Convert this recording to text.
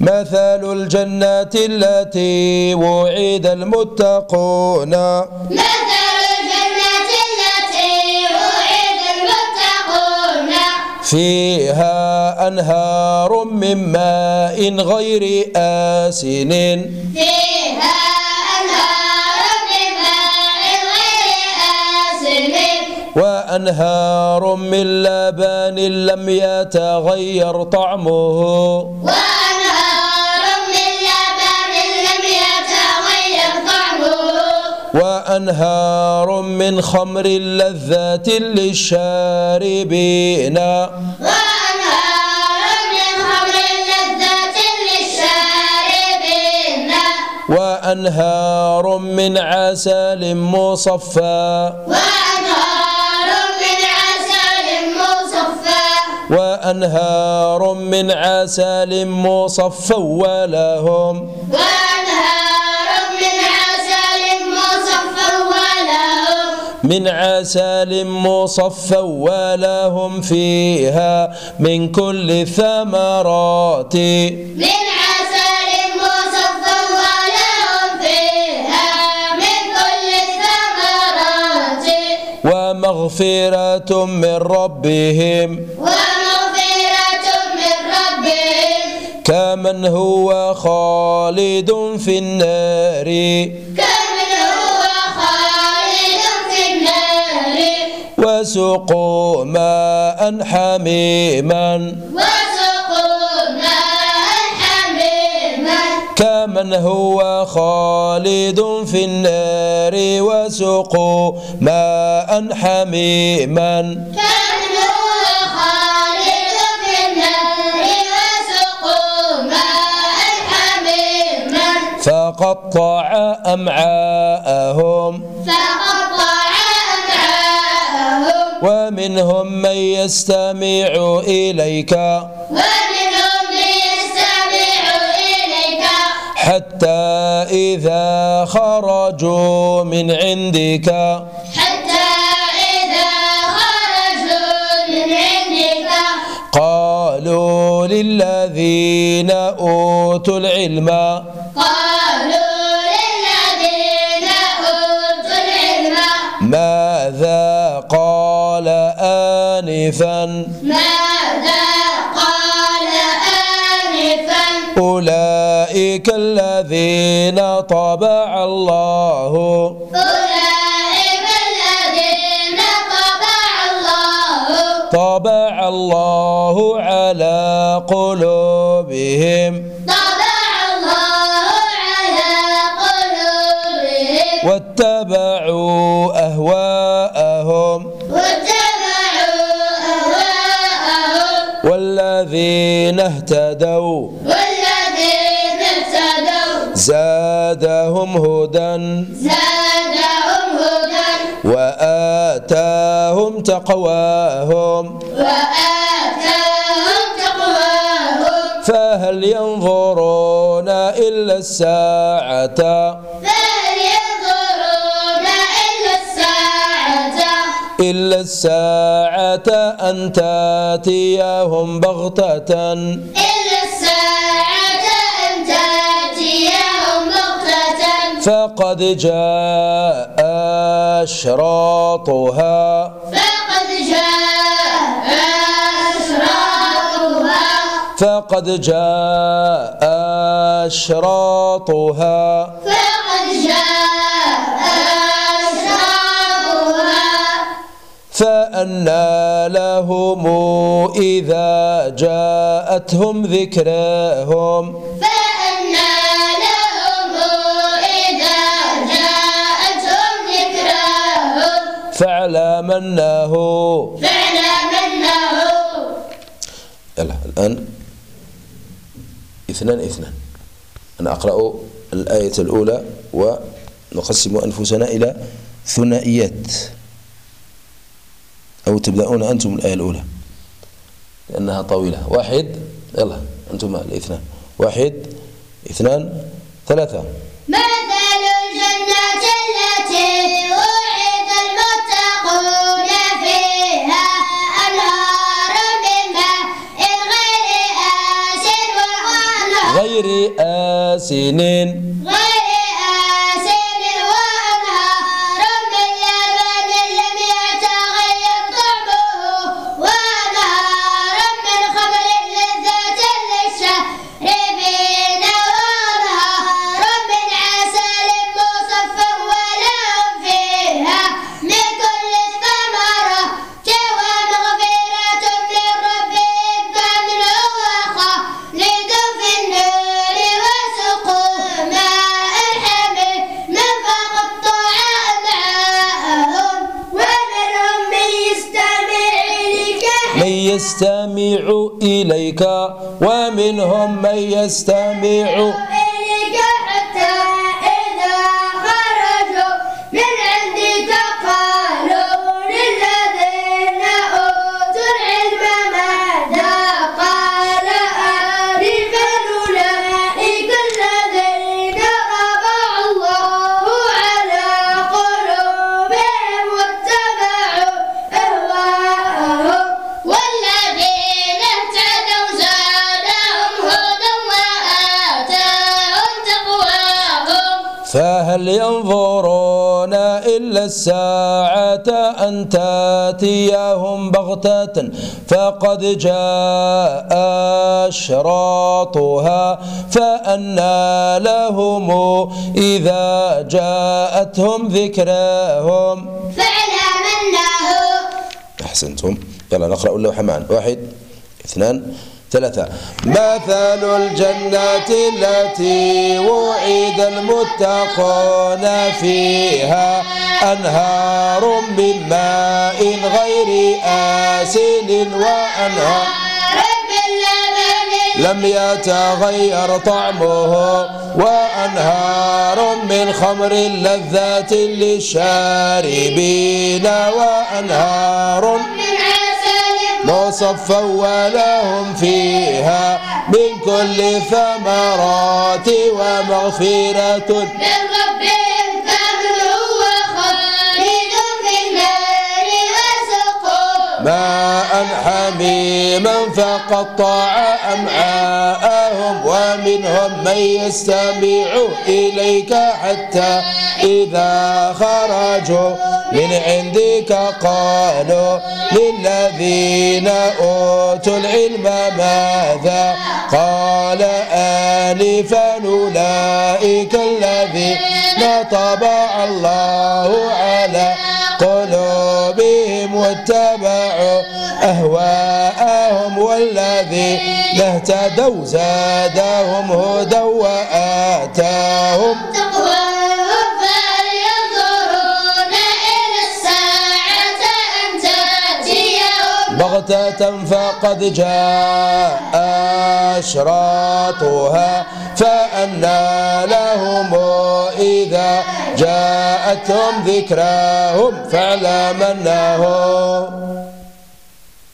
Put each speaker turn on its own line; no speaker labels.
مثل الجنات التي وعد المتقون
مثل الجنات التي وعد المتقون
فيها أنهار من ماء غير آسن
فيها أنهار من ماء غير آسن
وأنهار من لبن لم يتغير طعمه وأنهار وأنهار من خمر لذة للشاربين
وأنهار من خمر لذات للشاربين
وأنهار من عسل مصفى
وأنهار من عسل مصفى
وأنهار من عسل مصفى ولهم وأنهار من عسل مصفى ولهم فيها من كل الثمرات من
عسل مصفى ولهم فيها من كل الثمرات
ومغفرة من ربهم كمن هو خالد في النار وسقوا ماء حميما
وسقوا ماء حميما
كمن هو خالد في النار وسقوا ماء حميما كمن هو خالد في النار
ماء حميما
فقطع أمعاءهم ومنهم من يستمع إليك
ومنهم من يستمع إليك
حتى إذا خرجوا من عندك حتى
إذا خرجوا من عندك
قالوا للذين أوتوا العلم
قالوا للذين أوتوا العلم
ماذا آنفا
ماذا قال آنفا
أولئك الذين طبع الله
أولئك الذين طبع الله
طبع الله على قلوبهم واتبعوا أهواءهم واتبعوا والذين اهتدوا
والذين اهتدوا
زادهم هدى
زادهم هدى
وآتاهم تقواهم
وآتاهم تقواهم
فهل ينظرون إلا الساعة إلا الساعة أن تأتيهم بغتة إلا
الساعة أن تأتيهم بغتة
فقد جاء أشراطها
فقد جاء أشراطها
فقد جاء أشراطها
فقد جاء أشراطها
فأنى لهم إذا جاءتهم ذكراهم
فأنى لهم إذا جاءتهم ذكراهم
فاعلم أنه فاعلم
أنه
يلا الآن اثنان اثنان أنا أقرأ الآية الأولى ونقسم أنفسنا إلى ثنائيات أو تبدأون أنتم الآية الأولى لأنها طويلة واحد يلا أنتم الاثنان واحد اثنان ثلاثة
مثل الجنة التي وعد المتقون فيها أنهار من ماء غير آسن وأنهار
غير آسن غير يستمع إليك ومنهم من يستمع هل ينظرون إلا الساعة أن تأتيهم بغتة فقد جاء أشراطها فأنى لهم إذا جاءتهم ذكراهم فعل منه أحسنتم يلا نقرأ اللوحة حمان واحد اثنان ثلاثة مثل الجنة التي وعد المتقون فيها أنهار من ماء غير آسن وأنهار لم يتغير طعمه وأنهار من خمر لذات للشاربين وأنهار
من
مصفا ولهم فيها من كل ثمرات ومغفرة من
ربهم فضل وخالد في النار
وسقوا ماء حميد فمن فقطع أمعاءهم ومنهم من يستمع إليك حتى إذا خرجوا من عندك قالوا للذين أوتوا العلم ماذا قال آنفا أولئك الذين طبع الله واتبعوا أهواءهم والذين اهتدوا زادهم هدى وآتاهم تقواهم
فلينظرون إلى الساعة
أن بغتة فقد جاء أشراطها فأنا لهم إذا جاءتهم ذكراهم فاعلم أنه